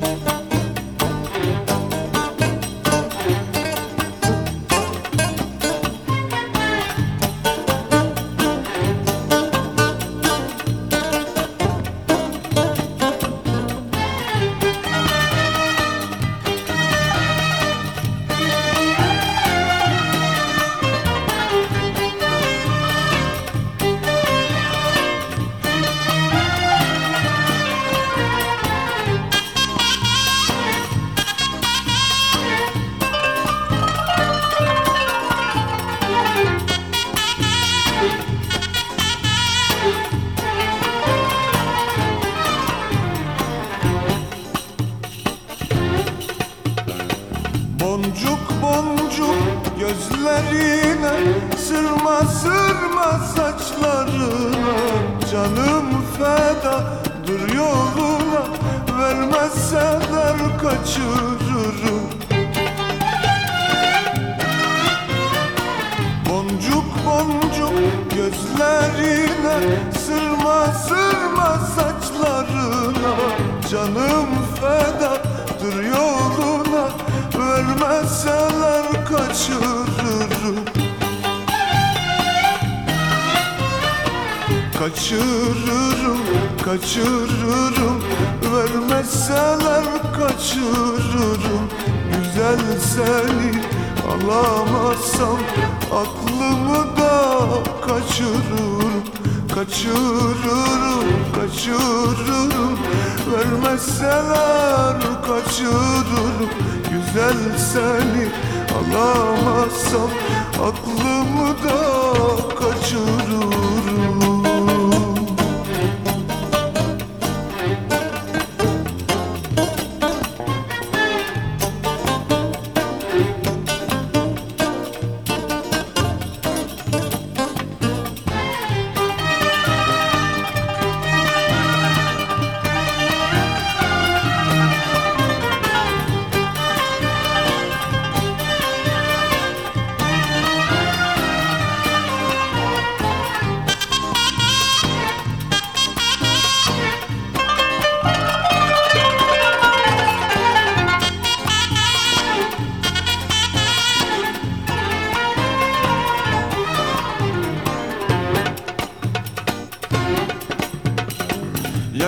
Boncuk gözlerine Sırma sırma saçlarına Canım fedadır yoluna Vermezseler kaçırırım Boncuk boncuk gözlerine Sırma sırma saçlarına Canım fedadır yoluna Vermezseler kaçırırım Kaçırırım, kaçırırım Vermezseler kaçırırım Güzel seni alamazsam Aklımı da kaçırırım. Kaçırırım, kaçırırım Vermezseler kaçırırım Güzel seni alamazsam Aklımı da kaçırırım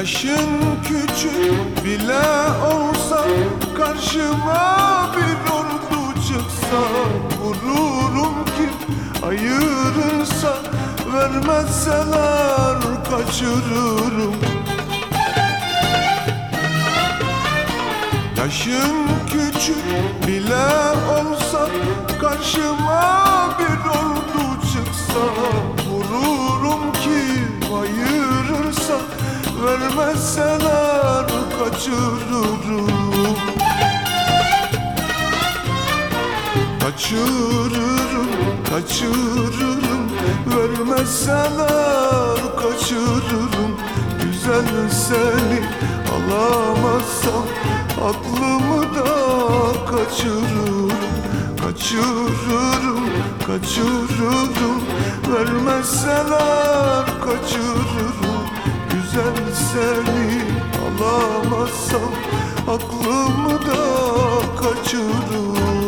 Yaşın küçük bile olsa Karşıma bir ordu çıksa Vururum ki ayırırsa Vermezseler kaçırırım. Yaşın küçük bile olsa Karşıma bir ordu çıksa Vermezseler kaçırırım. Kaçırırım, kaçırırım. Vermezseler kaçırırım. Güzel seni alamazsam Aklımı da kaçırırım. Kaçırırım, kaçırırım. Vermezseler kaçırırım Güzel seni alamazsam Aklımı da kaçırırım